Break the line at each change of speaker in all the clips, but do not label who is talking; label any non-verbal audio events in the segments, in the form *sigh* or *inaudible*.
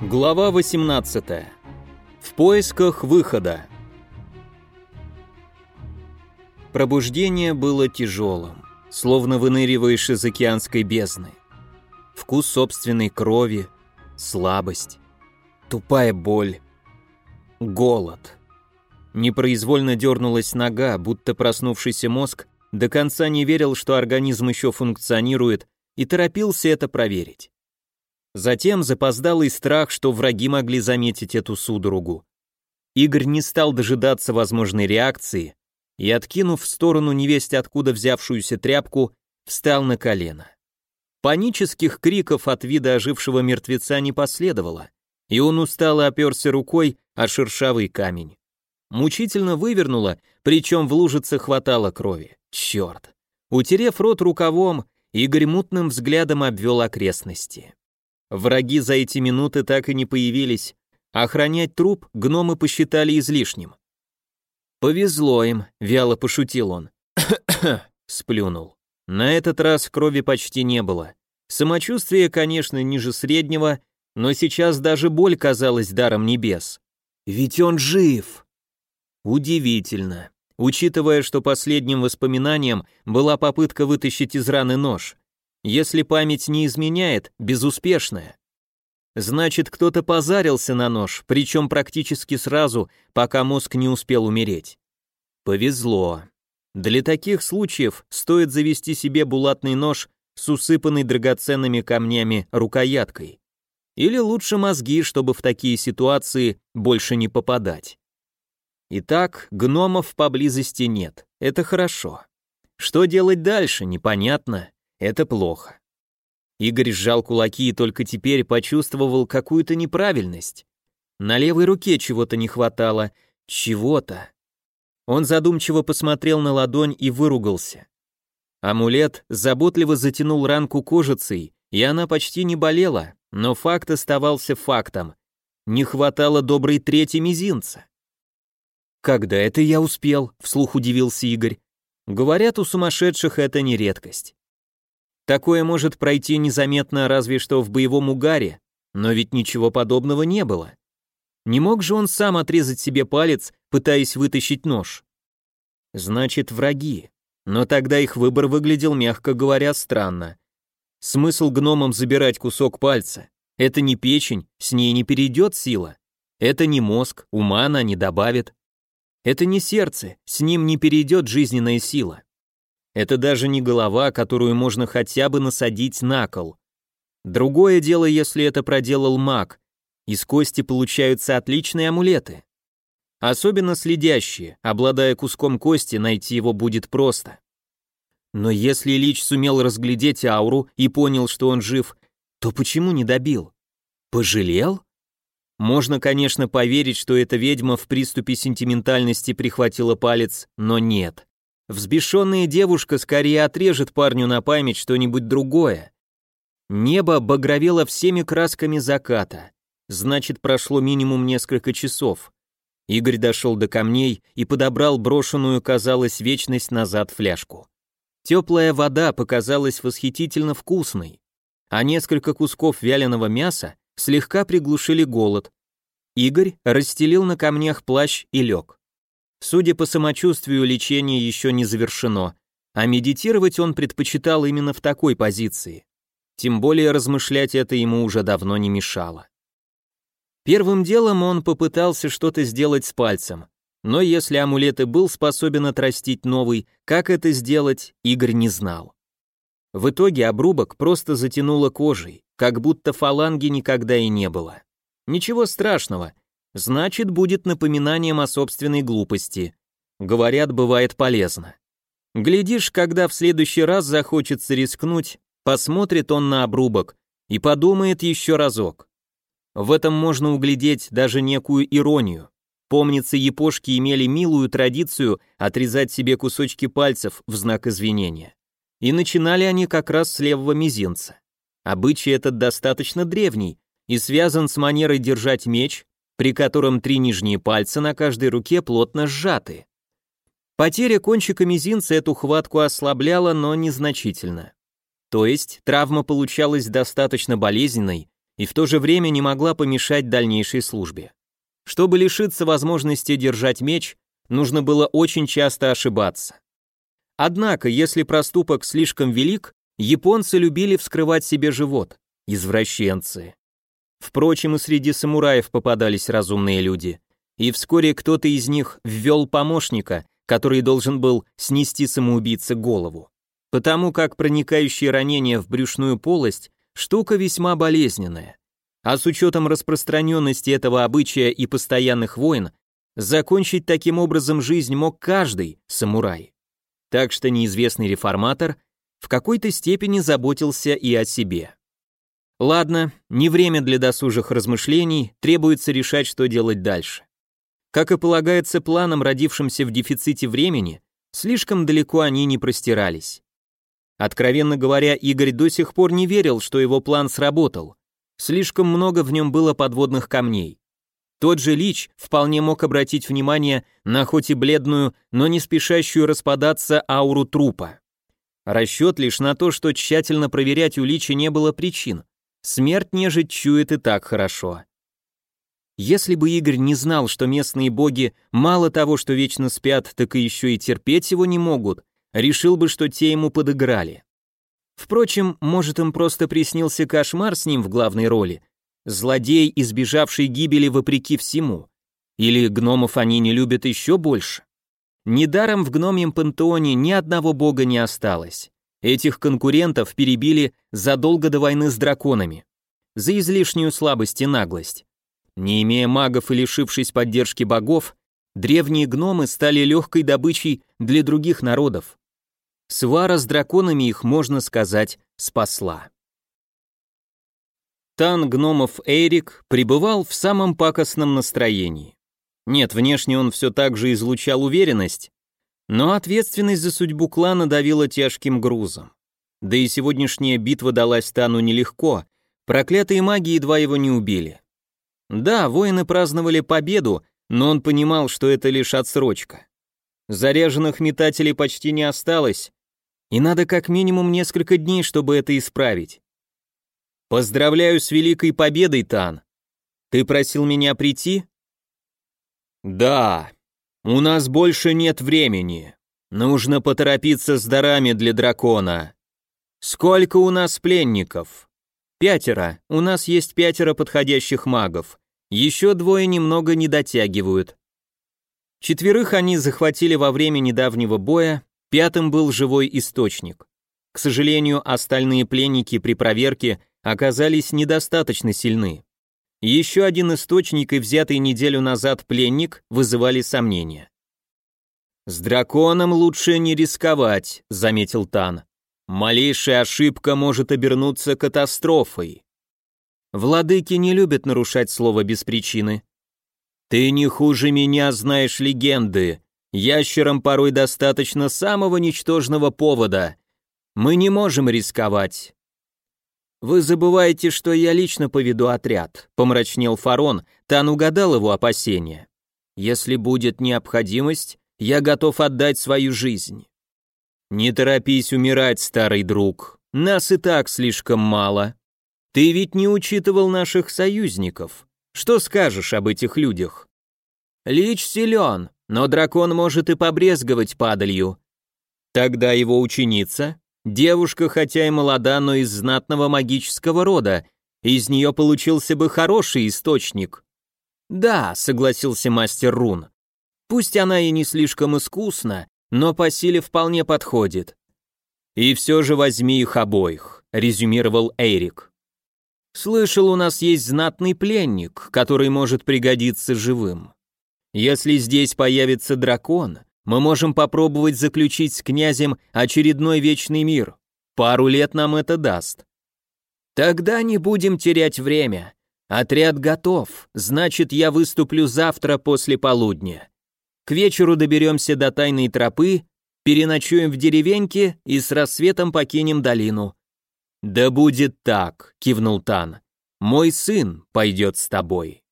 Глава 18. В поисках выхода. Пробуждение было тяжелым, словно выныриваешь из океанской бездны. Вкус собственной крови, слабость, тупая боль, голод. Непроизвольно дернулась нога, будто проснувшийся мозг до конца не верил, что организм еще функционирует, и торопился это проверить. Затем запоздалый страх, что враги могли заметить эту судорогу. Игорь не стал дожидаться возможной реакции и, откинув в сторону невесть откуда взявшуюся тряпку, встал на колено. Панических криков от вида ожившего мертвеца не последовало, и он устало оперся рукой о шершавый камень. Мучительно вывернуло, причем в лужице хватало крови. Черт! Утерев рот рукавом, Игорь мутным взглядом обвел окрестности. Враги за эти минуты так и не появились. Охранять труп гномы посчитали излишним. «Повезло им», — вяло пошутил он. *coughs* сплюнул. На этот раз крови почти не было. Самочувствие, конечно, ниже среднего, но сейчас даже боль казалась даром небес. Ведь он жив! Удивительно. Учитывая, что последним воспоминанием была попытка вытащить из раны нож. Если память не изменяет, безуспешная. Значит, кто-то позарился на нож, причем практически сразу, пока мозг не успел умереть. Повезло. Для таких случаев стоит завести себе булатный нож с усыпанной драгоценными камнями рукояткой. Или лучше мозги, чтобы в такие ситуации больше не попадать. Итак, гномов поблизости нет. Это хорошо. Что делать дальше, непонятно. Это плохо. Игорь сжал кулаки и только теперь почувствовал какую-то неправильность. На левой руке чего-то не хватало, чего-то. Он задумчиво посмотрел на ладонь и выругался. Амулет заботливо затянул ранку кожицей, и она почти не болела, но факт оставался фактом. Не хватало доброй трети мизинца. «Когда это я успел?» — вслух удивился Игорь. «Говорят, у сумасшедших это не редкость. Такое может пройти незаметно разве что в боевом угаре, но ведь ничего подобного не было. Не мог же он сам отрезать себе палец, пытаясь вытащить нож? Значит, враги. Но тогда их выбор выглядел, мягко говоря, странно. Смысл гномам забирать кусок пальца? Это не печень, с ней не перейдет сила. Это не мозг, ума она не добавит. Это не сердце, с ним не перейдет жизненная сила. Это даже не голова, которую можно хотя бы насадить на кол. Другое дело, если это проделал маг. Из кости получаются отличные амулеты. Особенно следящие, обладая куском кости, найти его будет просто. Но если Лич сумел разглядеть ауру и понял, что он жив, то почему не добил? Пожалел? Можно, конечно, поверить, что эта ведьма в приступе сентиментальности прихватила палец, но нет. Взбешенная девушка скорее отрежет парню на память что-нибудь другое. Небо багровело всеми красками заката. Значит, прошло минимум несколько часов. Игорь дошел до камней и подобрал брошенную, казалось, вечность назад фляжку. Теплая вода показалась восхитительно вкусной, а несколько кусков вяленого мяса слегка приглушили голод. Игорь расстелил на камнях плащ и лег. Судя по самочувствию, лечение еще не завершено, а медитировать он предпочитал именно в такой позиции. Тем более размышлять это ему уже давно не мешало. Первым делом он попытался что-то сделать с пальцем, но если амулет и был способен отрастить новый, как это сделать, Игорь не знал. В итоге обрубок просто затянуло кожей, как будто фаланги никогда и не было. Ничего страшного, значит, будет напоминанием о собственной глупости. Говорят, бывает полезно. Глядишь, когда в следующий раз захочется рискнуть, посмотрит он на обрубок и подумает еще разок. В этом можно углядеть даже некую иронию. Помнится, япошки имели милую традицию отрезать себе кусочки пальцев в знак извинения. И начинали они как раз с левого мизинца. Обычай этот достаточно древний и связан с манерой держать меч при котором три нижние пальца на каждой руке плотно сжаты. Потеря кончика мизинца эту хватку ослабляла, но незначительно. То есть травма получалась достаточно болезненной и в то же время не могла помешать дальнейшей службе. Чтобы лишиться возможности держать меч, нужно было очень часто ошибаться. Однако, если проступок слишком велик, японцы любили вскрывать себе живот. Извращенцы. Впрочем, и среди самураев попадались разумные люди. И вскоре кто-то из них ввел помощника, который должен был снести самоубийце голову. Потому как проникающие ранения в брюшную полость – штука весьма болезненная. А с учетом распространенности этого обычая и постоянных войн, закончить таким образом жизнь мог каждый самурай. Так что неизвестный реформатор в какой-то степени заботился и о себе. Ладно, не время для досужих размышлений, требуется решать, что делать дальше. Как и полагается планам, родившимся в дефиците времени, слишком далеко они не простирались. Откровенно говоря, Игорь до сих пор не верил, что его план сработал. Слишком много в нем было подводных камней. Тот же Лич вполне мог обратить внимание на хоть и бледную, но не спешащую распадаться ауру трупа. Расчет лишь на то, что тщательно проверять у Лича не было причин. Смерть нежить чует и так хорошо. Если бы Игорь не знал, что местные боги мало того, что вечно спят, так и еще и терпеть его не могут, решил бы, что те ему подыграли. Впрочем, может им просто приснился кошмар с ним в главной роли, злодей, избежавший гибели вопреки всему. Или гномов они не любят еще больше. Недаром в гномьем пантеоне ни одного бога не осталось. Этих конкурентов перебили задолго до войны с драконами. За излишнюю слабость и наглость. Не имея магов и лишившись поддержки богов, древние гномы стали легкой добычей для других народов. Свара с драконами их, можно сказать, спасла. Тан гномов Эрик пребывал в самом пакостном настроении. Нет, внешне он все так же излучал уверенность, но ответственность за судьбу клана давила тяжким грузом. Да и сегодняшняя битва далась Тану нелегко, проклятые маги едва его не убили. Да, воины праздновали победу, но он понимал, что это лишь отсрочка. Заряженных метателей почти не осталось, и надо как минимум несколько дней, чтобы это исправить. Поздравляю с великой победой, Тан. Ты просил меня прийти? Да, «У нас больше нет времени. Нужно поторопиться с дарами для дракона. Сколько у нас пленников?» «Пятеро. У нас есть пятеро подходящих магов. Еще двое немного не дотягивают». Четверых они захватили во время недавнего боя, пятым был живой источник. К сожалению, остальные пленники при проверке оказались недостаточно сильны. Еще один источник и взятый неделю назад пленник вызывали сомнения. «С драконом лучше не рисковать», — заметил Тан. «Малейшая ошибка может обернуться катастрофой». Владыки не любят нарушать слово без причины. «Ты не хуже меня знаешь легенды. Ящерам порой достаточно самого ничтожного повода. Мы не можем рисковать. «Вы забываете, что я лично поведу отряд», — помрачнел Фарон, Тан угадал его опасения. «Если будет необходимость, я готов отдать свою жизнь». «Не торопись умирать, старый друг, нас и так слишком мало. Ты ведь не учитывал наших союзников. Что скажешь об этих людях?» «Лич силен, но дракон может и побрезговать падалью». «Тогда его ученица?» Девушка, хотя и молода, но из знатного магического рода, из нее получился бы хороший источник. Да, согласился мастер рун. Пусть она и не слишком искусна, но по силе вполне подходит. И все же возьми их обоих, резюмировал Эрик. Слышал, у нас есть знатный пленник, который может пригодиться живым. Если здесь появится дракон, мы можем попробовать заключить с князем очередной вечный мир. Пару лет нам это даст. Тогда не будем терять время. Отряд готов, значит, я выступлю завтра после полудня. К вечеру доберемся до тайной тропы, переночуем в деревеньке и с рассветом покинем долину. Да будет так, кивнул Тан. Мой сын пойдет с тобой.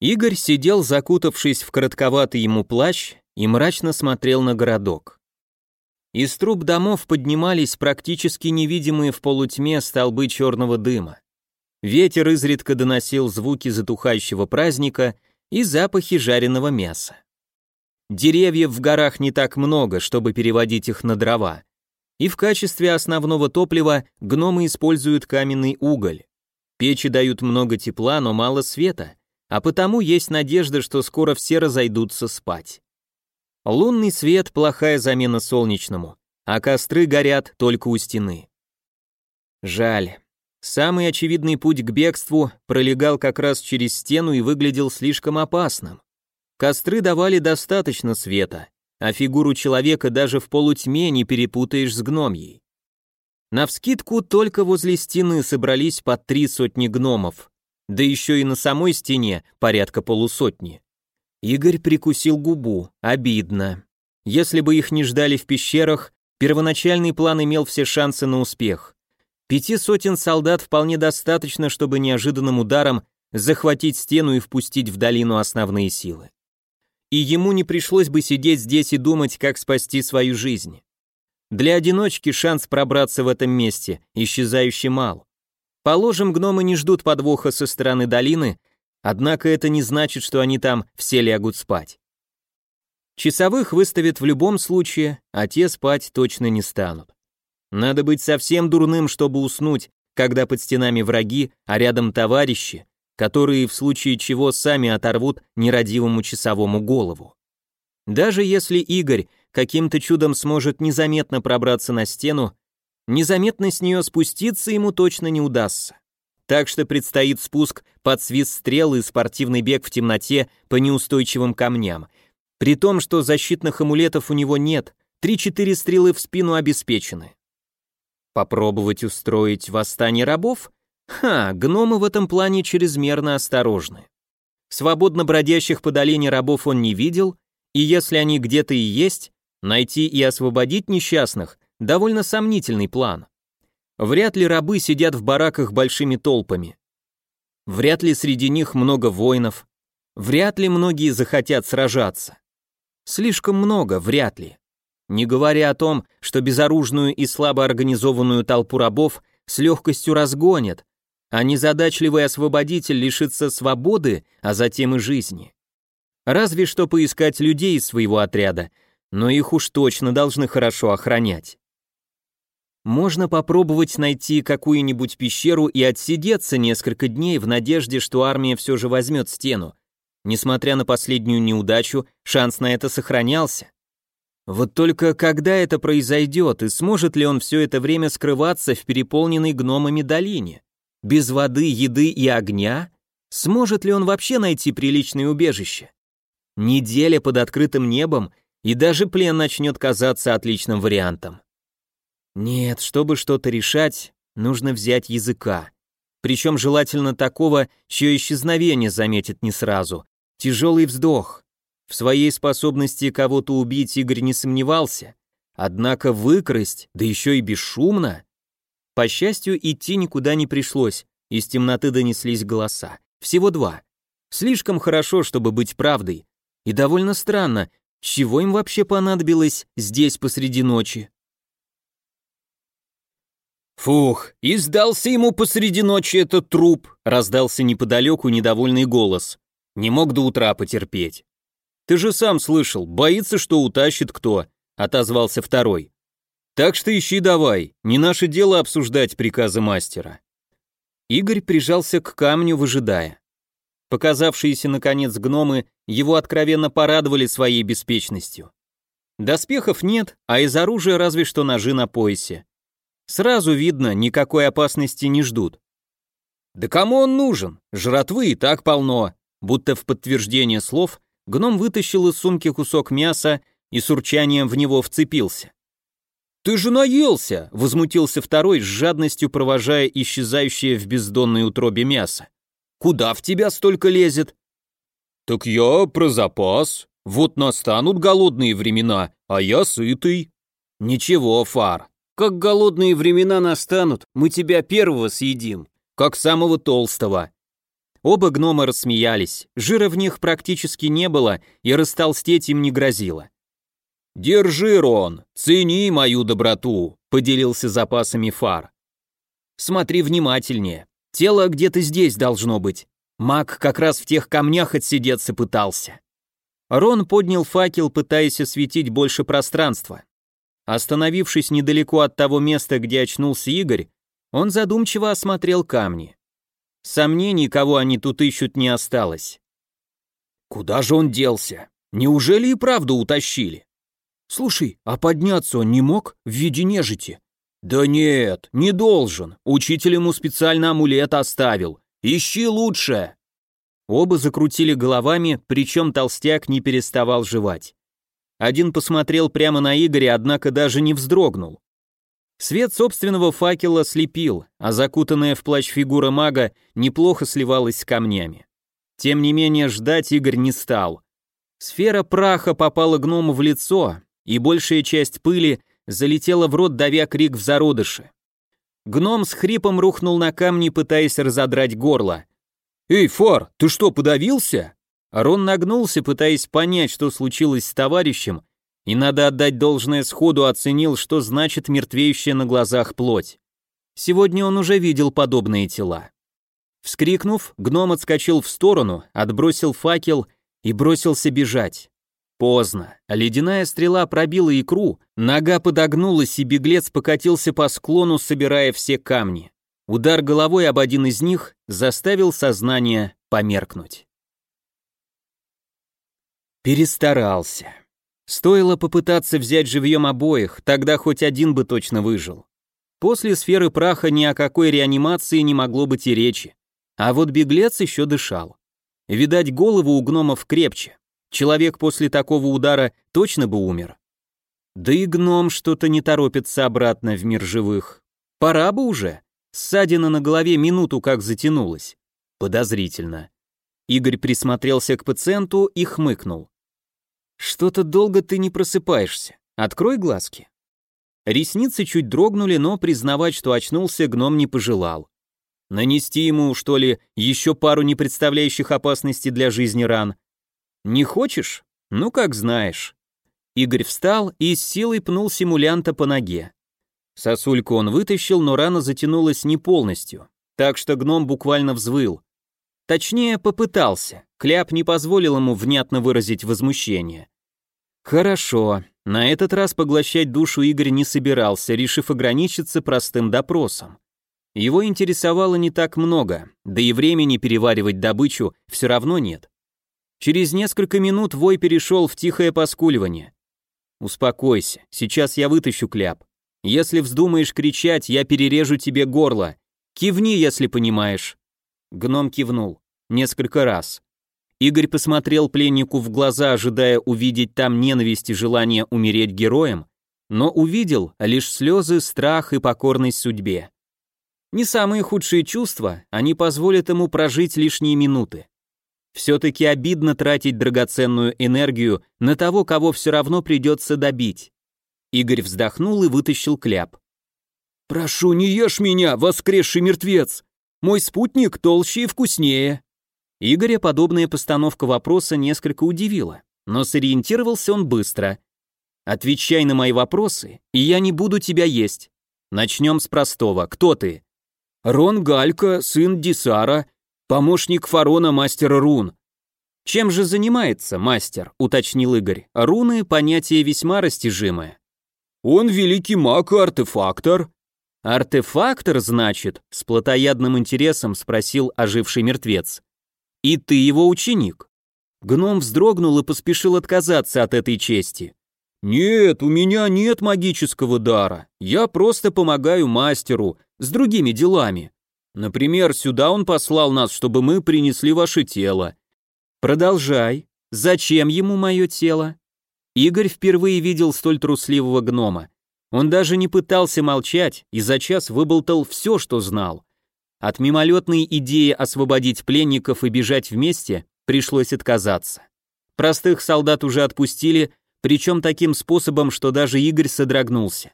Игорь сидел, закутавшись в коротковатый ему плащ, и мрачно смотрел на городок. Из труб домов поднимались практически невидимые в полутьме столбы черного дыма. Ветер изредка доносил звуки затухающего праздника и запахи жареного мяса. Деревьев в горах не так много, чтобы переводить их на дрова. И в качестве основного топлива гномы используют каменный уголь. Печи дают много тепла, но мало света, а потому есть надежда, что скоро все разойдутся спать. Лунный свет – плохая замена солнечному, а костры горят только у стены. Жаль. Самый очевидный путь к бегству пролегал как раз через стену и выглядел слишком опасным. Костры давали достаточно света, а фигуру человека даже в полутьме не перепутаешь с гномьей. Навскидку только возле стены собрались по три сотни гномов, да еще и на самой стене порядка полусотни. Игорь прикусил губу, обидно. Если бы их не ждали в пещерах, первоначальный план имел все шансы на успех. Пяти сотен солдат вполне достаточно, чтобы неожиданным ударом захватить стену и впустить в долину основные силы. И ему не пришлось бы сидеть здесь и думать, как спасти свою жизнь. Для одиночки шанс пробраться в этом месте исчезающий мал. Положим, гномы не ждут подвоха со стороны долины, однако это не значит, что они там все лягут спать. Часовых выставят в любом случае, а те спать точно не станут. Надо быть совсем дурным, чтобы уснуть, когда под стенами враги, а рядом товарищи, которые в случае чего сами оторвут нерадивому часовому голову. Даже если Игорь каким-то чудом сможет незаметно пробраться на стену, незаметно с нее спуститься ему точно не удастся. Так что предстоит спуск под свист стрел и спортивный бег в темноте по неустойчивым камням. При том, что защитных амулетов у него нет, 3-4 стрелы в спину обеспечены. Попробовать устроить восстание рабов? Ха, гномы в этом плане чрезмерно осторожны. Свободно бродящих по долине рабов он не видел, и если они где-то и есть, Найти и освободить несчастных – довольно сомнительный план. Вряд ли рабы сидят в бараках большими толпами. Вряд ли среди них много воинов. Вряд ли многие захотят сражаться. Слишком много, вряд ли. Не говоря о том, что безоружную и слабо организованную толпу рабов с легкостью разгонят, а незадачливый освободитель лишится свободы, а затем и жизни. Разве что поискать людей из своего отряда, но их уж точно должны хорошо охранять. Можно попробовать найти какую-нибудь пещеру и отсидеться несколько дней в надежде, что армия все же возьмет стену. Несмотря на последнюю неудачу, шанс на это сохранялся. Вот только когда это произойдет, и сможет ли он все это время скрываться в переполненной гномами долине? Без воды, еды и огня? Сможет ли он вообще найти приличное убежище? Неделя под открытым небом и даже плен начнет казаться отличным вариантом. Нет, чтобы что-то решать, нужно взять языка. Причем желательно такого, чье исчезновение заметит не сразу. Тяжелый вздох. В своей способности кого-то убить Игорь не сомневался. Однако выкрасть, да еще и бесшумно. По счастью, идти никуда не пришлось, из темноты донеслись голоса. Всего два. Слишком хорошо, чтобы быть правдой. И довольно странно, чего им вообще понадобилось здесь посреди ночи?
«Фух, и сдался ему посреди ночи этот труп», — раздался неподалеку недовольный голос. «Не мог до утра потерпеть». «Ты же сам слышал, боится, что утащит кто», — отозвался второй. «Так что ищи давай, не наше дело обсуждать приказы мастера». Игорь прижался к камню, выжидая. Показавшиеся, наконец, гномы его откровенно порадовали своей беспечностью. Доспехов нет, а из оружия разве что ножи на поясе. Сразу видно, никакой опасности не ждут. «Да кому он нужен? Жратвы и так полно!» Будто в подтверждение слов, гном вытащил из сумки кусок мяса и с урчанием в него вцепился. «Ты же наелся!» — возмутился второй, с жадностью провожая исчезающее в бездонной утробе мясо. Куда в тебя столько лезет?» «Так я про запас. Вот настанут голодные времена, а я сытый». «Ничего, Фар, как голодные времена настанут, мы тебя первого съедим, как самого толстого». Оба гнома рассмеялись, жира в них практически не было, и растолстеть им не грозило. «Держи, Рон, цени мою доброту», — поделился запасами фар. «Смотри внимательнее. Тело где-то здесь должно быть. Маг как раз в тех камнях отсидеться пытался». Рон поднял факел, пытаясь осветить больше пространства. Остановившись недалеко от того места, где очнулся Игорь, он задумчиво осмотрел камни. Сомнений, кого они тут ищут, не осталось. Куда же он делся? Неужели и правду утащили? Слушай, а подняться он не мог в виде нежити? Да нет, не должен. Учитель ему специально амулет оставил. Ищи лучше. Оба закрутили головами, причем толстяк не переставал жевать. Один посмотрел прямо на Игоря, однако даже не вздрогнул. Свет собственного факела слепил, а закутанная в плащ фигура мага неплохо сливалась с камнями. Тем не менее, ждать Игорь не стал. Сфера праха попала гному в лицо, и большая часть пыли залетела в рот, давя крик в зародыше. Гном с хрипом рухнул на камни, пытаясь разодрать горло. «Эй, Фар, ты что, подавился?» Рон нагнулся, пытаясь понять, что случилось с товарищем, и, надо отдать должное сходу, оценил, что значит мертвеющая на глазах плоть. Сегодня он уже видел подобные тела. Вскрикнув, гном отскочил в сторону, отбросил факел и бросился бежать. Поздно. Ледяная стрела пробила икру, нога подогнулась, и беглец покатился по склону, собирая все камни. Удар головой об один из них заставил сознание померкнуть. Перестарался. Стоило попытаться взять живьем обоих, тогда хоть один бы точно выжил. После сферы праха ни о какой реанимации не могло быть и речи. А вот беглец еще дышал. Видать, голову у гномов крепче. Человек после такого удара точно бы умер. Да и гном что-то не торопится обратно в мир живых. Пора бы уже. Ссадина на голове минуту как затянулась. Подозрительно. Игорь присмотрелся к пациенту и хмыкнул. «Что-то долго ты не просыпаешься. Открой глазки». Ресницы чуть дрогнули, но признавать, что очнулся, гном не пожелал. Нанести ему, что ли, еще пару не представляющих опасности для жизни ран, не хочешь? Ну, как знаешь. Игорь встал и с силой пнул симулянта по ноге. Сосульку он вытащил, но рана затянулась не полностью, так что гном буквально взвыл. Точнее, попытался. Кляп не позволил ему внятно выразить возмущение. Хорошо. На этот раз поглощать душу Игорь не собирался, решив ограничиться простым допросом. Его интересовало не так много, да и времени переваривать добычу все равно нет. Через несколько минут вой перешел в тихое поскуливание. «Успокойся, сейчас я вытащу кляп. Если вздумаешь кричать, я перережу тебе горло. Кивни, если понимаешь». Гном кивнул. Несколько раз. Игорь посмотрел пленнику в глаза, ожидая увидеть там ненависть и желание умереть героем, но увидел лишь слезы, страх и покорность судьбе. Не самые худшие чувства, они позволят ему прожить лишние минуты. Все-таки обидно тратить драгоценную энергию на того, кого все равно придется добить. Игорь вздохнул и вытащил кляп. «Прошу, не ешь меня, воскресший мертвец! Мой спутник толще и вкуснее!» Игоря подобная постановка вопроса несколько удивила, но сориентировался он быстро. «Отвечай на мои вопросы, и я не буду тебя есть. Начнем с простого. Кто ты?» «Рон Галька, сын Дисара, Помощник фарона мастера рун. Чем же занимается мастер, уточнил Игорь. Руны понятие весьма растяжимое. Он великий маг и артефактор. Артефактор, значит, с плотоядным интересом спросил оживший мертвец. И ты его ученик. Гном вздрогнул и поспешил отказаться от этой чести. «Нет, у меня нет магического дара. Я просто помогаю мастеру с другими делами. Например, сюда он послал нас, чтобы мы принесли ваше тело. Продолжай. Зачем ему мое тело? Игорь впервые видел столь трусливого гнома. Он даже не пытался молчать и за час выболтал все, что знал. От мимолетной идеи освободить пленников и бежать вместе пришлось отказаться. Простых солдат уже отпустили, причем таким способом, что даже Игорь содрогнулся.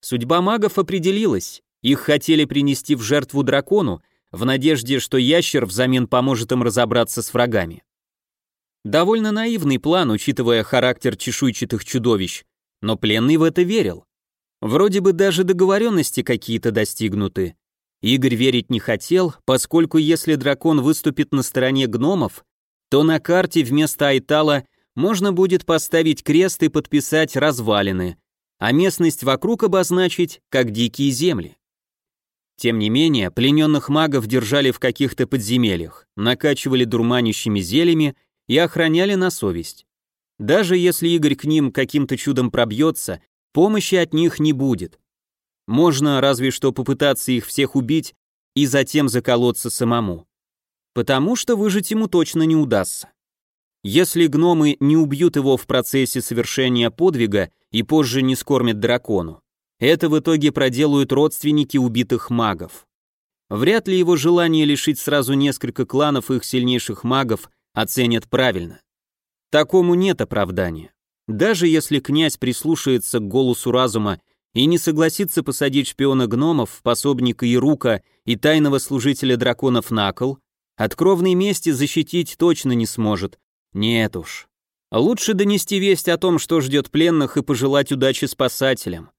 Судьба магов определилась. Их хотели принести в жертву дракону, в надежде, что ящер взамен поможет им разобраться с врагами.
Довольно наивный план, учитывая характер чешуйчатых чудовищ, но пленный в это верил. Вроде бы даже договоренности какие-то достигнуты. Игорь верить не хотел, поскольку если дракон выступит на стороне гномов, то на карте вместо Айтала можно будет поставить крест и подписать развалины, а местность вокруг обозначить как дикие земли. Тем не менее, плененных магов держали в каких-то подземельях, накачивали дурманящими зельями и охраняли на совесть. Даже если Игорь к ним каким-то чудом пробьется, помощи от них не будет. Можно разве что попытаться их всех убить и затем заколоться самому. Потому что выжить ему точно не удастся. Если гномы не убьют его в процессе совершения подвига и позже не скормят дракону, это в итоге проделают родственники убитых магов. Вряд ли его желание лишить сразу несколько кланов их сильнейших магов оценят правильно. Такому нет оправдания. Даже если князь прислушается к голосу разума и не согласится посадить шпиона гномов, пособника Ирука и тайного служителя драконов на кол, от кровной мести защитить точно не сможет. Нет уж. Лучше донести весть о том, что ждет пленных, и пожелать удачи спасателям.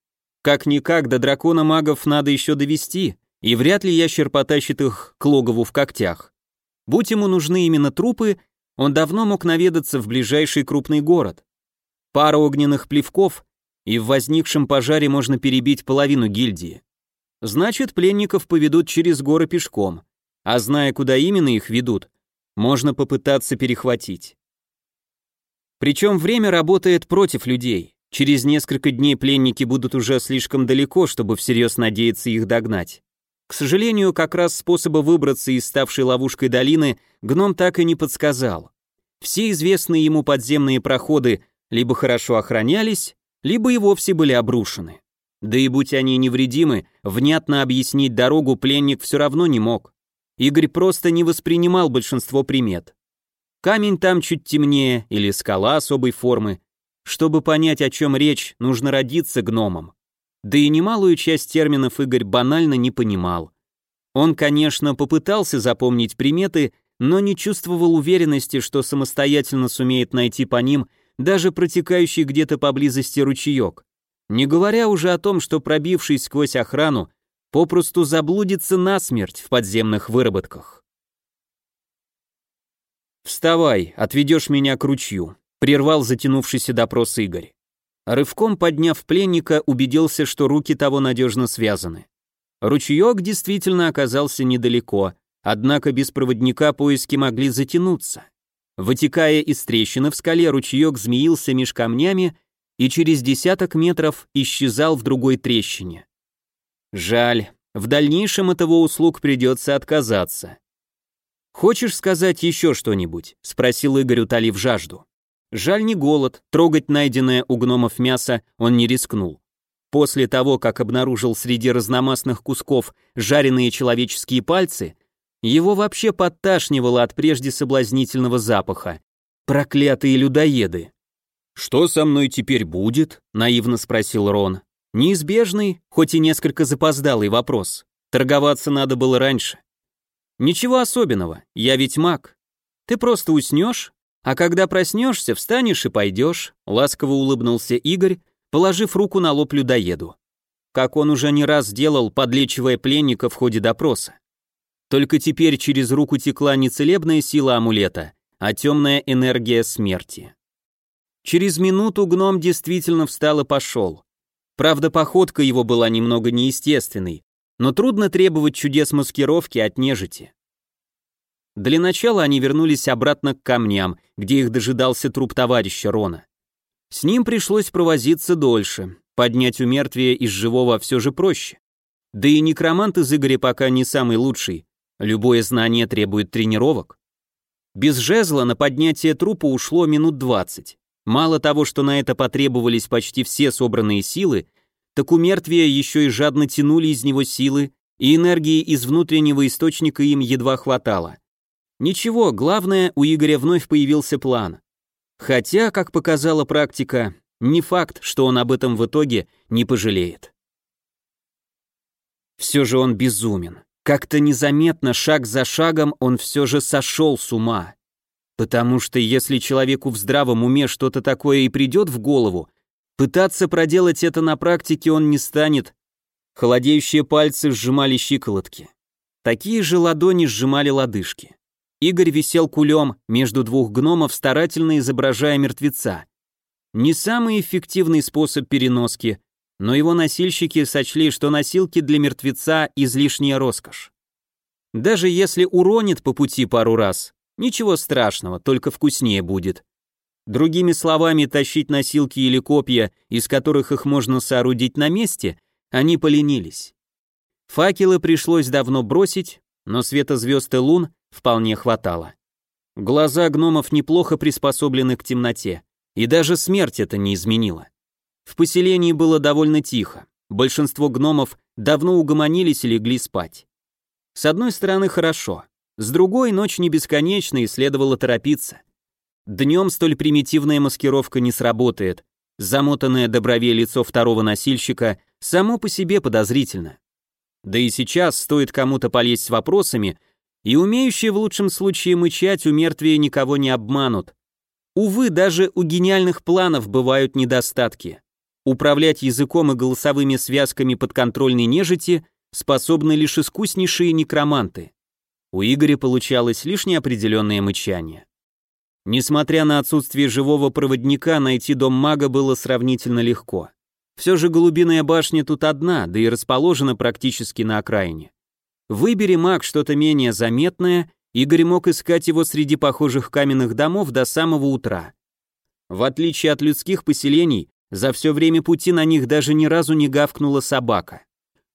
Как-никак до дракона магов надо еще довести, и вряд ли ящер потащит их к логову в когтях. Будь ему нужны именно трупы, он давно мог наведаться в ближайший крупный город. Пара огненных плевков, и в возникшем пожаре можно перебить половину гильдии. Значит, пленников поведут через горы пешком, а зная, куда именно их ведут, можно попытаться перехватить. Причем время работает против людей. Через несколько дней пленники будут уже слишком далеко, чтобы всерьез надеяться их догнать. К сожалению, как раз способа выбраться из ставшей ловушкой долины гном так и не подсказал. Все известные ему подземные проходы либо хорошо охранялись, либо и вовсе были обрушены. Да и будь они невредимы, внятно объяснить дорогу пленник все равно не мог. Игорь просто не воспринимал большинство примет. Камень там чуть темнее или скала особой формы. Чтобы понять, о чем речь, нужно родиться гномом. Да и немалую часть терминов Игорь банально не понимал. Он, конечно, попытался запомнить приметы, но не чувствовал уверенности, что самостоятельно сумеет найти по ним даже протекающий где-то поблизости ручеек. Не говоря уже о том, что пробившись сквозь охрану, попросту заблудится насмерть в подземных выработках. «Вставай, отведешь меня к ручью», — прервал затянувшийся допрос Игорь. Рывком подняв пленника, убедился, что руки того надежно связаны. Ручеек действительно оказался недалеко, однако без проводника поиски могли затянуться. Вытекая из трещины в скале, ручеек змеился меж камнями и через десяток метров исчезал в другой трещине. Жаль, в дальнейшем этого услуг придется отказаться. «Хочешь сказать еще что-нибудь?» — спросил Игорь, утолив жажду. Жаль не голод, трогать найденное у гномов мясо он не рискнул. После того, как обнаружил среди разномастных кусков жареные человеческие пальцы, его вообще подташнивало от прежде соблазнительного запаха. Проклятые людоеды. «Что со мной теперь будет?» — наивно спросил Рон. Неизбежный, хоть и несколько запоздалый вопрос. Торговаться надо было раньше. «Ничего особенного, я ведь маг. Ты просто уснешь, а когда проснешься, встанешь и пойдешь», — ласково улыбнулся Игорь, положив руку на лоб людоеду. Как он уже не раз делал, подлечивая пленника в ходе допроса. Только теперь через руку текла не целебная сила амулета, а темная энергия смерти. Через минуту гном действительно встал и пошел. Правда, походка его была немного неестественной, но трудно требовать чудес маскировки от нежити. Для начала они вернулись обратно к камням, где их дожидался труп товарища Рона. С ним пришлось провозиться дольше, поднять умертвие из живого все же проще. Да и некромант из Игоря пока не самый лучший, любое знание требует тренировок. Без жезла на поднятие трупа ушло минут двадцать. Мало того, что на это потребовались почти все собранные силы, так у мертвия еще и жадно тянули из него силы, и энергии из внутреннего источника им едва хватало. Ничего, главное, у Игоря вновь появился план. Хотя, как показала практика, не факт, что он об этом в итоге не пожалеет. Все же он безумен. Как-то незаметно, шаг за шагом, он все же сошел с ума. Потому что если человеку в здравом уме что-то такое и придет в голову, пытаться проделать это на практике он не станет. Холодеющие пальцы сжимали щиколотки. Такие же ладони сжимали лодыжки. Игорь висел кулем между двух гномов, старательно изображая мертвеца. Не самый эффективный способ переноски, но его носильщики сочли, что носилки для мертвеца – излишняя роскошь. Даже если уронит по пути пару раз, ничего страшного, только вкуснее будет. Другими словами, тащить носилки или копья, из которых их можно соорудить на месте, они поленились. Факелы пришлось давно бросить, но света звезд и лун вполне хватало. Глаза гномов неплохо приспособлены к темноте, и даже смерть это не изменила. В поселении было довольно тихо, большинство гномов давно угомонились и легли спать. С одной стороны хорошо, с другой ночь не бесконечна и следовало торопиться. Днем столь примитивная маскировка не сработает, замотанное до бровей лицо второго носильщика само по себе подозрительно. Да и сейчас стоит кому-то полезть с вопросами, и умеющие в лучшем случае мычать у мертвия никого не обманут. Увы, даже у гениальных планов бывают недостатки. Управлять языком и голосовыми связками подконтрольной нежити способны лишь искуснейшие некроманты. У Игоря получалось лишь неопределенное мычание. Несмотря на отсутствие живого проводника, найти дом мага было сравнительно легко. Все же голубиная башня тут одна, да и расположена практически на окраине. Выбери маг что-то менее заметное, Игорь мог искать его среди похожих каменных домов до самого утра. В отличие от людских поселений, за все время пути на них даже ни разу не гавкнула собака.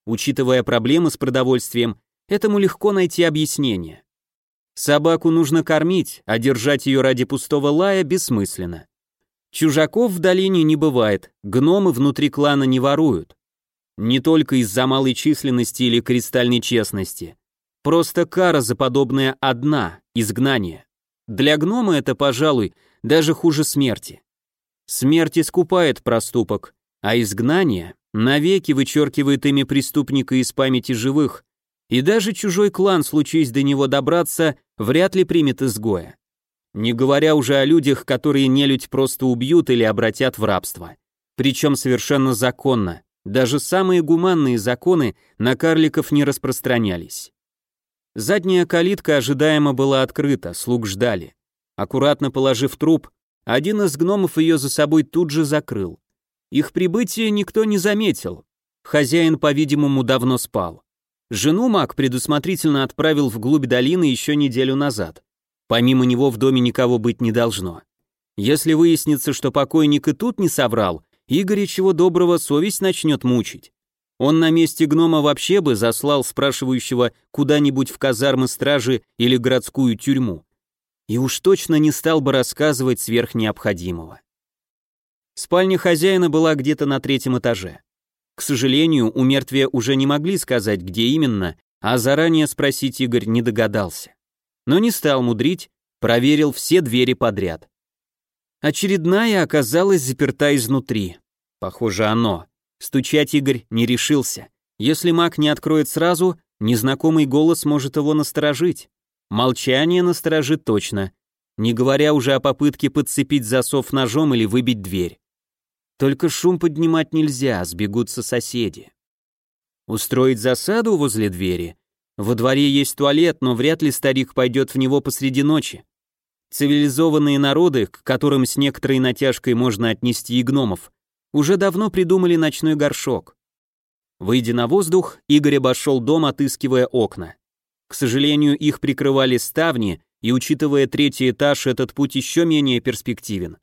Учитывая проблемы с продовольствием, этому легко найти объяснение. Собаку нужно кормить, а держать ее ради пустого лая бессмысленно. Чужаков в долине не бывает, гномы внутри клана не воруют. Не только из-за малой численности или кристальной честности. Просто кара за подобное одна – изгнание. Для гнома это, пожалуй, даже хуже смерти. Смерть искупает проступок, а изгнание навеки вычеркивает имя преступника из памяти живых, и даже чужой клан, случись до него добраться, вряд ли примет изгоя. Не говоря уже о людях, которые нелюдь просто убьют или обратят в рабство. Причем совершенно законно, даже самые гуманные законы на карликов не распространялись. Задняя калитка ожидаемо была открыта, слуг ждали. Аккуратно положив труп, один из гномов ее за собой тут же закрыл. Их прибытие никто не заметил. Хозяин, по-видимому, давно спал. Жену маг предусмотрительно отправил вглубь долины еще неделю назад. Помимо него в доме никого быть не должно. Если выяснится, что покойник и тут не соврал, Игоря чего доброго совесть начнет мучить. Он на месте гнома вообще бы заслал спрашивающего куда-нибудь в казармы стражи или городскую тюрьму. И уж точно не стал бы рассказывать сверх необходимого. Спальня хозяина была где-то на третьем этаже. К сожалению, у мертвия уже не могли сказать, где именно, а заранее спросить Игорь не догадался. Но не стал мудрить, проверил все двери подряд. Очередная оказалась заперта изнутри. Похоже, оно. Стучать Игорь не решился. Если маг не откроет сразу, незнакомый голос может его насторожить. Молчание насторожит точно, не говоря уже о попытке подцепить засов ножом или выбить дверь. Только шум поднимать нельзя, сбегутся соседи. Устроить засаду возле двери? Во дворе есть туалет, но вряд ли старик пойдет в него посреди ночи. Цивилизованные народы, к которым с некоторой натяжкой можно отнести и гномов, уже давно придумали ночной горшок. Выйдя на воздух, Игорь обошел дом, отыскивая окна. К сожалению, их прикрывали ставни, и, учитывая третий этаж, этот путь еще менее перспективен.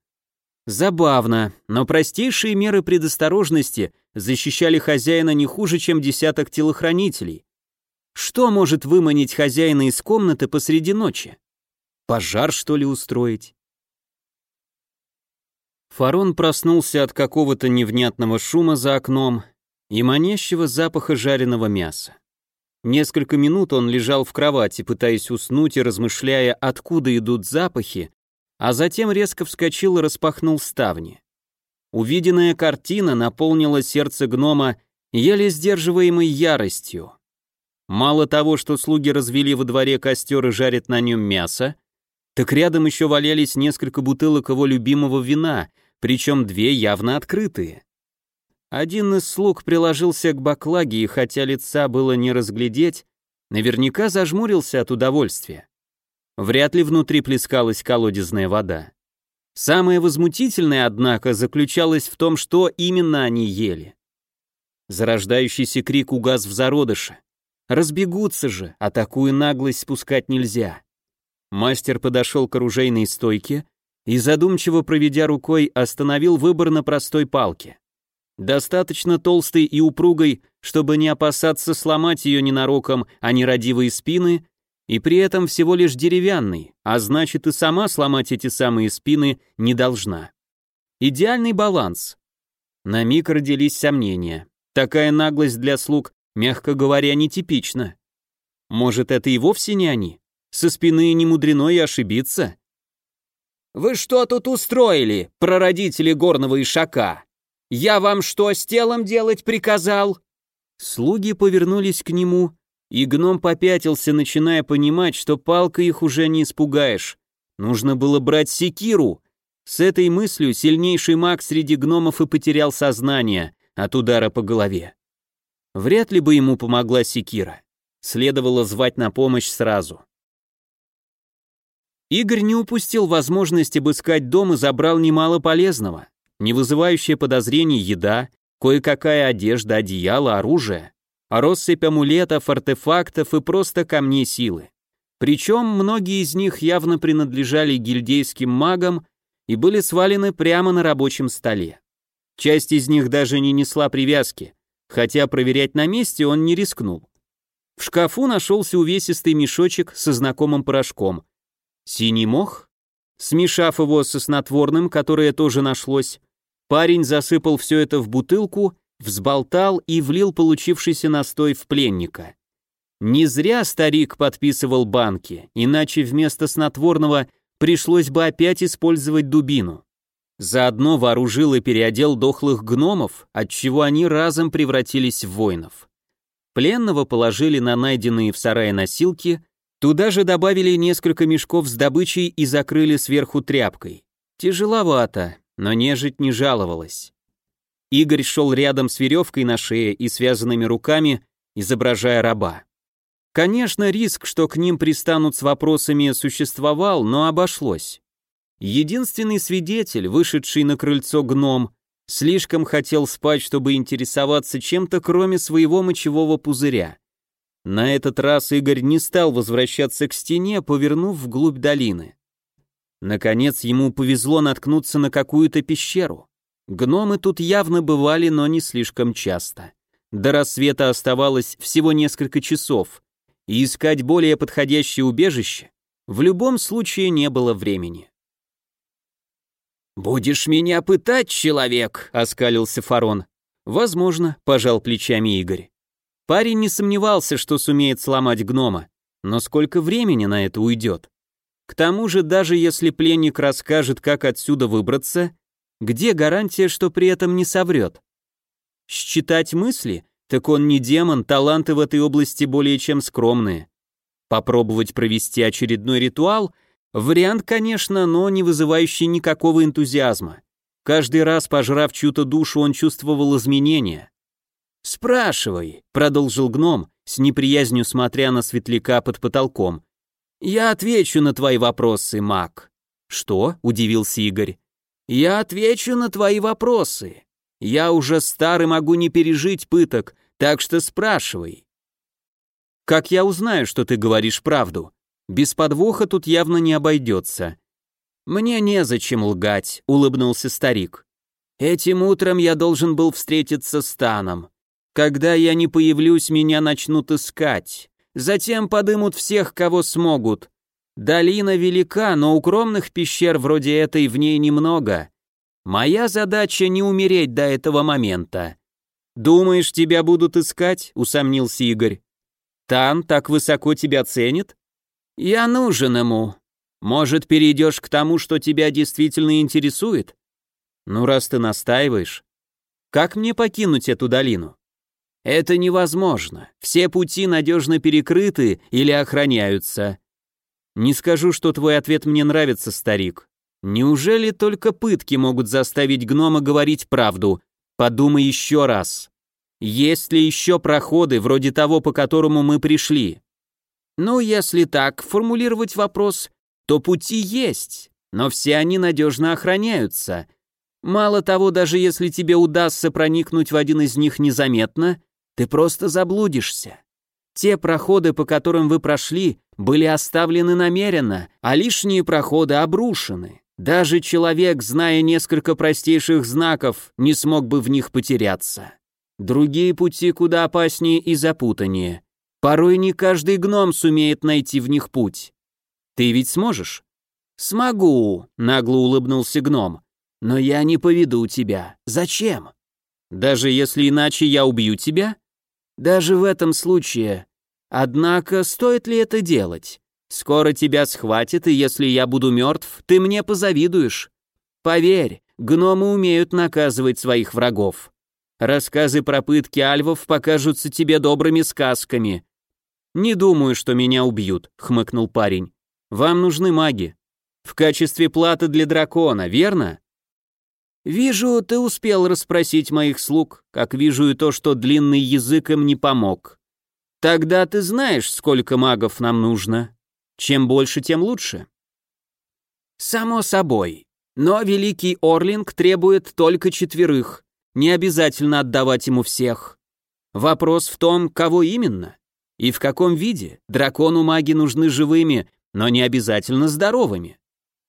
Забавно, но простейшие меры предосторожности защищали хозяина не хуже, чем десяток телохранителей. Что может выманить хозяина из комнаты посреди ночи? Пожар, что ли, устроить? Фарон проснулся от какого-то невнятного шума за окном и манящего запаха жареного мяса. Несколько минут он лежал в кровати, пытаясь уснуть и размышляя, откуда идут запахи, а затем резко вскочил и распахнул ставни. Увиденная картина наполнила сердце гнома еле сдерживаемой яростью. Мало того, что слуги развели во дворе костер и жарят на нем мясо, Так рядом еще валялись несколько бутылок его любимого вина, причем две явно открытые. Один из слуг приложился к баклаге, и хотя лица было не разглядеть, наверняка зажмурился от удовольствия. Вряд ли внутри плескалась колодезная вода. Самое возмутительное, однако, заключалось в том, что именно они ели. Зарождающийся крик угас в зародыше. Разбегутся же, а такую наглость спускать нельзя. Мастер подошел к оружейной стойке и, задумчиво проведя рукой, остановил выбор на простой палке достаточно толстой и упругой, чтобы не опасаться сломать ее ненароком, а нерадивые спины, и при этом всего лишь деревянный, а значит и сама сломать эти самые спины не должна. Идеальный баланс. На миг родились сомнения. Такая наглость для слуг, мягко говоря, нетипична. Может, это и вовсе не они? Со спины не мудрено и ошибиться.
«Вы что тут устроили, прародители горного ишака?» Я вам что с телом делать приказал?»
Слуги повернулись к нему, и гном попятился, начиная понимать, что палкой их уже не испугаешь. Нужно было брать секиру. С этой мыслью сильнейший маг среди гномов и потерял сознание от удара по голове. Вряд ли бы ему помогла секира. Следовало звать на помощь сразу. Игорь не упустил возможность обыскать дом и забрал немало полезного не вызывающая подозрений еда, кое-какая одежда, одеяло, оружие, а россыпь амулетов, артефактов и просто камней силы. Причем многие из них явно принадлежали гильдейским магам и были свалены прямо на рабочем столе. Часть из них даже не несла привязки, хотя проверять на месте он не рискнул. В шкафу нашелся увесистый мешочек со знакомым порошком. Синий мох? Смешав его со снотворным, которое тоже нашлось, Парень засыпал все это в бутылку, взболтал и влил получившийся настой в пленника. Не зря старик подписывал банки, иначе вместо снотворного пришлось бы опять использовать дубину. Заодно вооружил и переодел дохлых гномов, отчего они разом превратились в воинов. Пленного положили на найденные в сарае носилки, туда же добавили несколько мешков с добычей и закрыли сверху тряпкой. Тяжеловато, но нежить не жаловалась. Игорь шел рядом с веревкой на шее и связанными руками, изображая раба. Конечно, риск, что к ним пристанут с вопросами, существовал, но обошлось. Единственный свидетель, вышедший на крыльцо гном, слишком хотел спать, чтобы интересоваться чем-то, кроме своего мочевого пузыря. На этот раз Игорь не стал возвращаться к стене, повернув вглубь долины. Наконец ему повезло наткнуться на какую-то пещеру. Гномы тут явно бывали, но не слишком часто. До рассвета оставалось всего несколько часов, и искать более подходящее убежище в любом случае не было времени.
«Будешь меня пытать, человек?» — оскалился Фарон.
«Возможно», — пожал плечами Игорь. Парень не сомневался, что сумеет сломать гнома, но сколько времени на это уйдет? К тому же, даже если пленник расскажет, как отсюда выбраться, где гарантия, что при этом не соврет? Считать мысли? Так он не демон, таланты в этой области более чем скромные. Попробовать провести очередной ритуал? Вариант, конечно, но не вызывающий никакого энтузиазма. Каждый раз, пожрав чью-то душу, он чувствовал изменения. «Спрашивай», — продолжил гном, с неприязнью смотря на светляка под потолком. «Я отвечу на твои вопросы, маг». «Что?» — удивился Игорь. «Я отвечу на твои вопросы. Я уже стар и могу не пережить пыток, так что спрашивай». «Как я узнаю, что ты говоришь правду? Без подвоха тут явно не обойдется». «Мне незачем лгать», — улыбнулся старик. «Этим утром я должен был встретиться с Таном. Когда я не появлюсь, меня начнут искать. Затем подымут всех, кого смогут. Долина велика, но укромных пещер вроде этой в ней немного. Моя задача не умереть до этого момента. Думаешь, тебя будут искать? усомнился Игорь. Тан так высоко тебя ценит? Я нужен ему. Может, перейдешь к тому, что тебя действительно интересует? Ну, раз ты настаиваешь. Как мне покинуть эту долину? Это невозможно. Все пути надежно перекрыты или охраняются. Не скажу, что твой ответ мне нравится, старик. Неужели только пытки могут заставить гнома говорить правду? Подумай еще раз. Есть ли еще проходы, вроде того, по которому мы пришли? Ну, если так формулировать вопрос, то пути есть, но все они надежно охраняются. Мало того, даже если тебе удастся проникнуть в один из них незаметно, ты просто заблудишься. Те проходы, по которым вы прошли, были оставлены намеренно, а лишние проходы обрушены. Даже человек, зная несколько простейших знаков, не смог бы в них потеряться. Другие пути куда опаснее и запутаннее. Порой не каждый гном сумеет найти в них путь. Ты ведь сможешь? Смогу, нагло улыбнулся гном. Но я не поведу тебя. Зачем? Даже если иначе я убью тебя? Даже в этом случае. Однако, стоит ли это делать? Скоро тебя схватят, и если я буду мертв, ты мне позавидуешь. Поверь, гномы умеют наказывать своих врагов. Рассказы про пытки альвов покажутся тебе добрыми сказками. Не думаю, что меня убьют, хмыкнул парень. Вам нужны маги. В качестве платы для дракона, верно? Вижу, ты успел расспросить моих слуг, как вижу и то, что длинный язык им не помог. Тогда ты знаешь, сколько магов нам нужно. Чем больше, тем лучше. Само собой. Но великий Орлинг требует только четверых. Не обязательно отдавать ему всех. Вопрос в том, кого именно. И в каком виде. Дракону маги нужны живыми, но не обязательно здоровыми.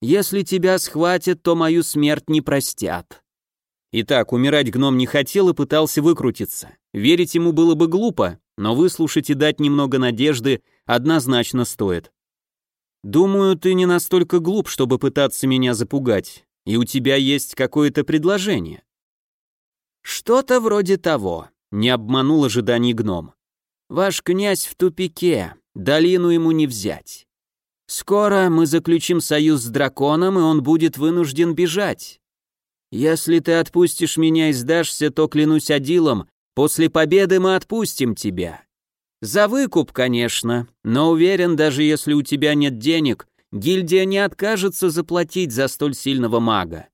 Если тебя схватят, то мою смерть не простят. Итак, умирать гном не хотел и пытался выкрутиться. Верить ему было бы глупо, но выслушать и дать немного надежды однозначно стоит. Думаю, ты не настолько глуп, чтобы пытаться меня запугать, и у тебя есть какое-то предложение. «Что-то вроде того», — не обманул ожиданий гном. «Ваш князь в тупике, долину ему не взять. Скоро мы заключим союз с драконом, и он будет вынужден бежать. Если ты отпустишь меня и сдашься, то, клянусь Адилом, после победы мы отпустим тебя. За выкуп, конечно, но уверен, даже если у тебя нет денег, гильдия не откажется заплатить за столь сильного мага.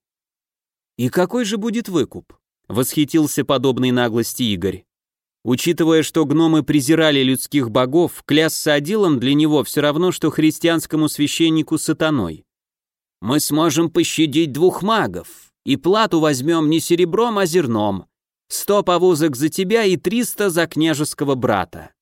И какой же будет выкуп? Восхитился подобной наглости Игорь. Учитывая, что гномы презирали людских богов, клясться Адилом для него все равно, что христианскому священнику сатаной. «Мы сможем пощадить двух магов, и плату возьмем не серебром, а зерном. Сто повозок за тебя и триста за княжеского брата.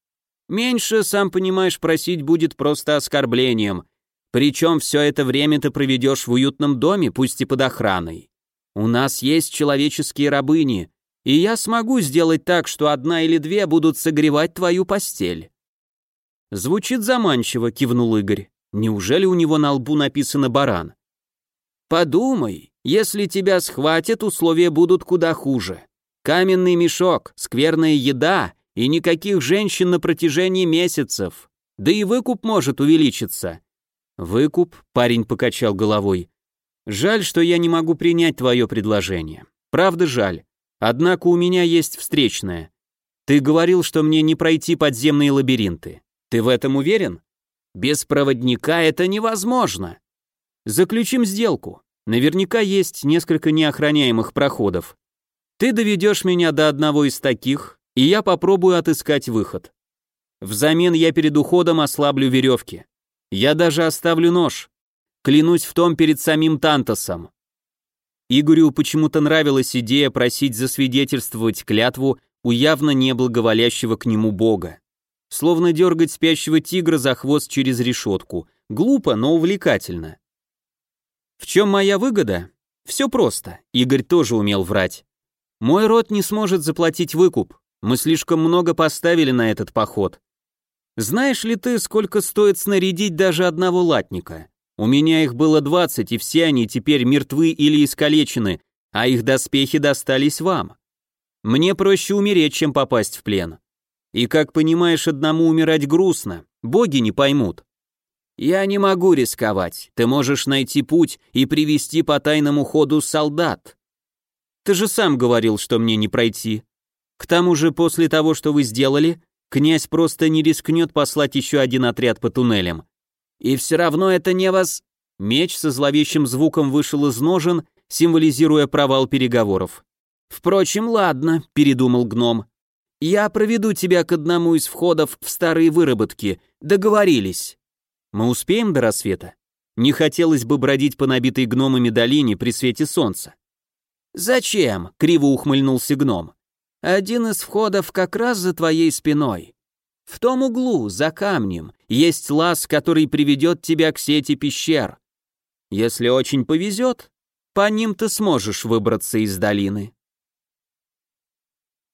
Меньше, сам понимаешь, просить будет просто оскорблением. Причем все это время ты проведешь в уютном доме, пусть и под охраной. У нас есть человеческие рабыни, и я смогу сделать так, что одна или две будут согревать твою постель». Звучит заманчиво, кивнул Игорь. Неужели у него на лбу написано баран? Подумай, если тебя схватят, условия будут куда хуже. Каменный мешок, скверная еда и никаких женщин на протяжении месяцев. Да и выкуп может увеличиться. Выкуп, парень покачал головой. Жаль, что я не могу принять твое предложение. Правда жаль. Однако у меня есть встречное. Ты говорил, что мне не пройти подземные лабиринты. Ты в этом уверен? Без проводника это невозможно. Заключим сделку. Наверняка есть несколько неохраняемых проходов. Ты доведешь меня до одного из таких, и я попробую отыскать выход. Взамен я перед уходом ослаблю веревки. Я даже оставлю нож. Клянусь в том перед самим Тантосом. Игорю почему-то нравилась идея просить засвидетельствовать клятву у явно неблаговолящего к нему бога. Словно дергать спящего тигра за хвост через решетку. Глупо, но увлекательно. В чем моя выгода? Все просто. Игорь тоже умел врать. Мой род не сможет заплатить выкуп. Мы слишком много поставили на этот поход. Знаешь ли ты, сколько стоит снарядить даже одного латника? У меня их было двадцать, и все они теперь мертвы или искалечены, а их доспехи достались вам. Мне проще умереть, чем попасть в плен. И, как понимаешь, одному умирать грустно, боги не поймут. Я не могу рисковать, ты можешь найти путь и привести по тайному ходу солдат. Ты же сам говорил, что мне не пройти. К тому же, после того, что вы сделали, князь просто не рискнет послать еще один отряд по туннелям. И все равно это не вас...» Меч со зловещим звуком вышел из ножен, символизируя провал переговоров. «Впрочем, ладно», — передумал гном. «Я проведу тебя к одному из входов в старые выработки. Договорились». «Мы успеем до рассвета?» Не хотелось бы бродить по набитой гномами долине при свете солнца. «Зачем?» — криво ухмыльнулся гном. «Один из входов как раз за твоей спиной. В том углу, за камнем, есть лаз, который приведет тебя к сети пещер. Если очень повезет, по ним ты сможешь выбраться из долины».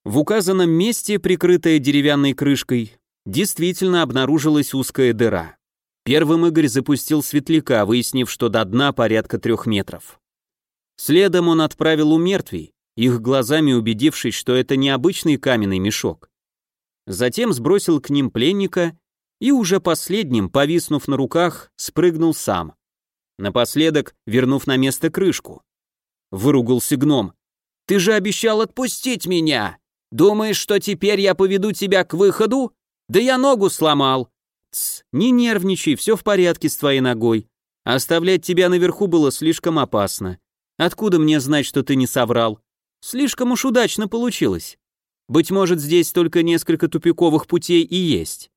В указанном месте, прикрытая деревянной крышкой, действительно обнаружилась узкая дыра. Первым Игорь запустил светляка, выяснив, что до дна порядка трех метров. Следом он отправил у мертвей, их глазами убедившись, что это не обычный каменный мешок. Затем сбросил к ним пленника и уже последним, повиснув на руках, спрыгнул сам. Напоследок, вернув на место крышку. Выругался гном.
«Ты же обещал отпустить меня! Думаешь, что теперь я поведу тебя к выходу? Да я ногу сломал!»
Тс, не нервничай, все в порядке с твоей ногой. Оставлять тебя наверху было слишком опасно. Откуда мне знать, что ты не соврал? Слишком уж удачно получилось. Быть может, здесь только несколько тупиковых путей и есть.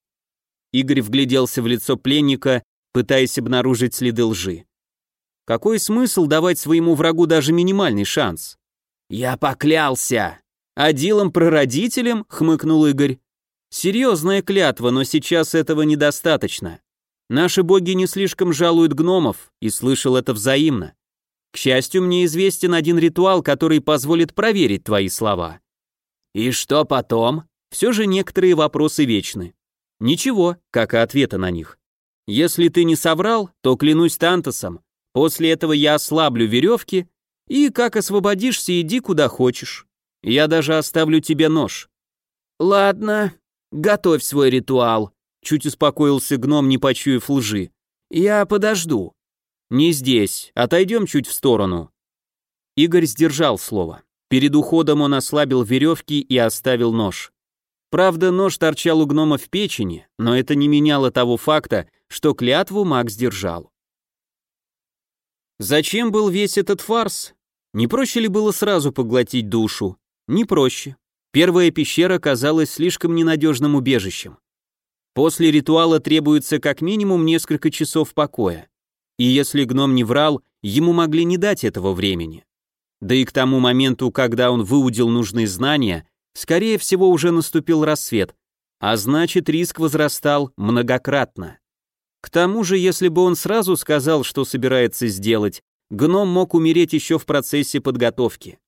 Игорь вгляделся в лицо пленника, пытаясь обнаружить следы лжи. Какой смысл давать своему врагу даже минимальный шанс?
«Я поклялся!»
«А делом-прародителем?» — хмыкнул Игорь. Серьезная клятва, но сейчас этого недостаточно. Наши боги не слишком жалуют гномов, и слышал это взаимно. К счастью, мне известен один ритуал, который позволит проверить твои слова.
И что потом?
Все же некоторые вопросы вечны. Ничего, как и ответа на них. Если ты не соврал, то клянусь Тантосом, после этого я ослаблю веревки, и как освободишься, иди куда хочешь. Я даже оставлю тебе нож.
Ладно, «Готовь свой ритуал», — чуть успокоился гном, не почуяв лжи. «Я подожду».
«Не здесь, отойдем чуть в сторону». Игорь сдержал слово. Перед уходом он ослабил веревки и оставил нож. Правда, нож торчал у гнома в печени, но это не меняло того факта, что клятву маг сдержал. Зачем был весь этот фарс? Не проще ли было сразу поглотить душу? Не проще. Первая пещера казалась слишком ненадежным убежищем. После ритуала требуется как минимум несколько часов покоя. И если гном не врал, ему могли не дать этого времени. Да и к тому моменту, когда он выудил нужные знания, скорее всего уже наступил рассвет, а значит риск возрастал многократно. К тому же, если бы он сразу сказал, что собирается сделать, гном мог умереть еще в процессе подготовки.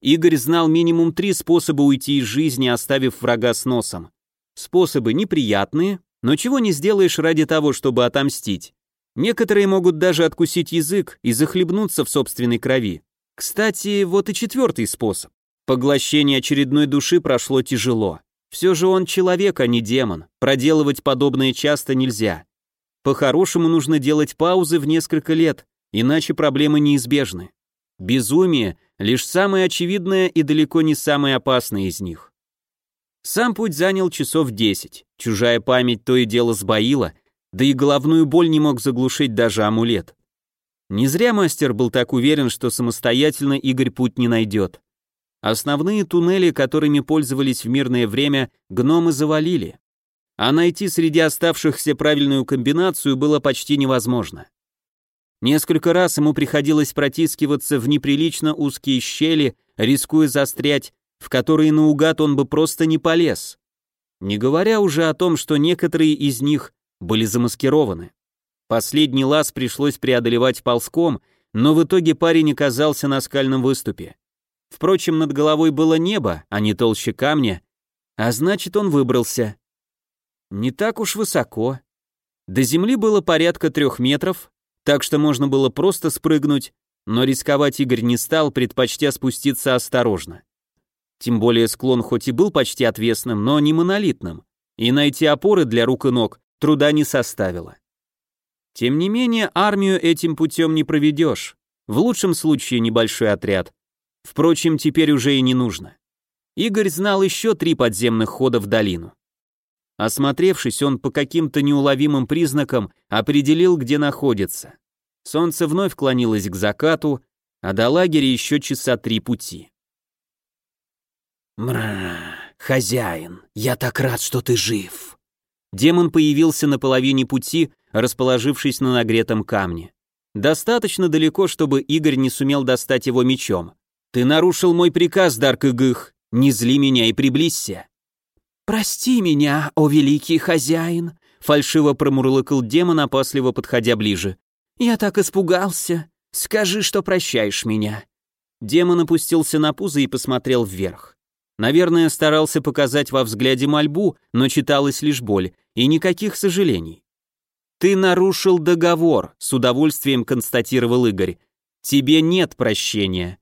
Игорь знал минимум три способа уйти из жизни, оставив врага с носом. Способы неприятные, но чего не сделаешь ради того, чтобы отомстить. Некоторые могут даже откусить язык и захлебнуться в собственной крови. Кстати, вот и четвертый способ. Поглощение очередной души прошло тяжело. Все же он человек, а не демон. Проделывать подобное часто нельзя. По-хорошему нужно делать паузы в несколько лет, иначе проблемы неизбежны. Безумие — лишь самое очевидное и далеко не самое опасное из них. Сам путь занял часов десять, чужая память то и дело сбоила, да и головную боль не мог заглушить даже амулет. Не зря мастер был так уверен, что самостоятельно Игорь путь не найдет. Основные туннели, которыми пользовались в мирное время, гномы завалили. А найти среди оставшихся правильную комбинацию было почти невозможно. Несколько раз ему приходилось протискиваться в неприлично узкие щели, рискуя застрять, в которые наугад он бы просто не полез. Не говоря уже о том, что некоторые из них были замаскированы. Последний лаз пришлось преодолевать ползком, но в итоге парень оказался на скальном выступе. Впрочем, над головой было небо, а не толще камня, а значит, он выбрался. Не так уж высоко. До земли было порядка трех метров, так что можно было просто спрыгнуть, но рисковать Игорь не стал, предпочтя спуститься осторожно. Тем более склон хоть и был почти отвесным, но не монолитным, и найти опоры для рук и ног труда не составило. Тем не менее, армию этим путем не проведешь, в лучшем случае небольшой отряд. Впрочем, теперь уже и не нужно. Игорь знал еще три подземных хода в долину.
Осмотревшись, он по каким-то неуловимым признакам определил, где находится. Солнце вновь клонилось к закату, а до лагеря еще часа три пути.
«Мра, хозяин, я так рад, что ты жив!»
Демон появился на половине пути, расположившись на нагретом камне. Достаточно далеко, чтобы Игорь не сумел достать его мечом. «Ты нарушил мой приказ, Дарк Игых, не зли меня и приблизься!»
«Прости меня, о великий хозяин!» фальшиво промурлыкал демон, опасливо подходя ближе. «Я так испугался. Скажи, что прощаешь меня».
Демон опустился на пузо и посмотрел вверх. Наверное, старался показать во взгляде мольбу, но читалась лишь боль, и никаких сожалений. «Ты нарушил договор», — с удовольствием констатировал Игорь. «Тебе нет прощения».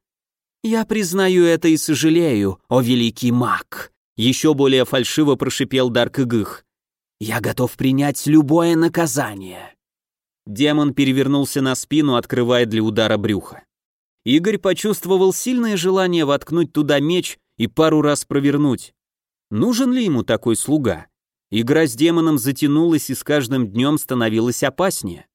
«Я признаю это и сожалею, о великий маг», еще более фальшиво прошипел Дарк Игых. «Я готов принять любое наказание».
Демон перевернулся на спину, открывая для удара брюха. Игорь почувствовал сильное желание воткнуть туда меч и пару раз провернуть. Нужен ли ему такой слуга? Игра с демоном затянулась и с каждым днем становилась опаснее.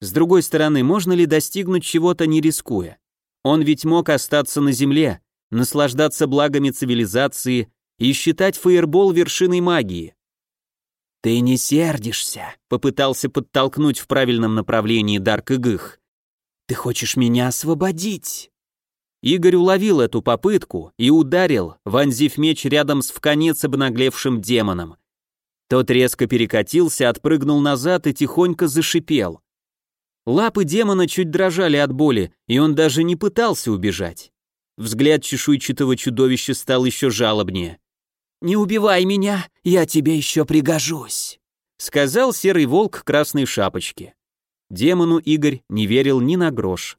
С другой стороны, можно ли достигнуть чего-то не рискуя? Он ведь мог остаться на земле, наслаждаться благами цивилизации и считать фаербол вершиной магии.
«Ты не сердишься», —
попытался подтолкнуть в правильном направлении Дарк Игых.
«Ты хочешь меня освободить?»
Игорь уловил эту попытку и ударил, вонзив меч рядом с вконец обнаглевшим демоном. Тот резко перекатился, отпрыгнул назад и тихонько зашипел. Лапы демона чуть дрожали от боли, и он даже не пытался убежать. Взгляд чешуйчатого чудовища стал еще жалобнее.
«Не убивай меня, я тебе еще пригожусь», —
сказал серый волк красной шапочки. Демону Игорь не верил ни на грош.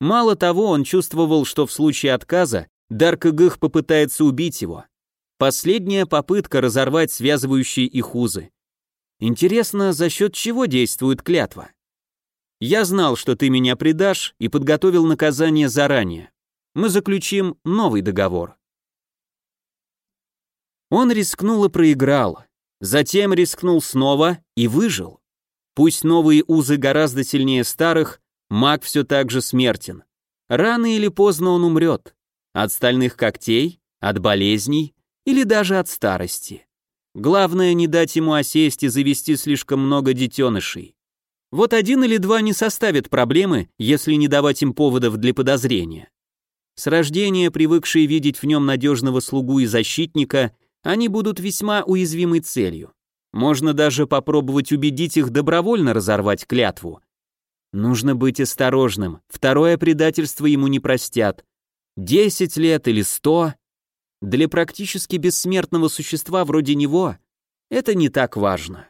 Мало того, он чувствовал, что в случае отказа Дарк Игых попытается убить его. Последняя попытка разорвать связывающие их узы. Интересно, за счет чего действует клятва? Я знал, что ты меня предашь, и подготовил наказание заранее. Мы заключим новый договор. Он рискнул и проиграл. Затем рискнул снова и выжил. Пусть новые узы гораздо сильнее старых, маг все так же смертен. Рано или поздно он умрет. От стальных когтей, от болезней или даже от старости. Главное не дать ему осесть и завести слишком много детенышей. Вот один или два не составят проблемы, если не давать им поводов для подозрения. С рождения привыкшие видеть в нем надежного слугу и защитника, они будут весьма уязвимой целью. Можно даже попробовать убедить их добровольно разорвать клятву. Нужно быть осторожным, второе предательство ему не простят. Десять лет или сто? Для практически бессмертного существа вроде него это не так важно.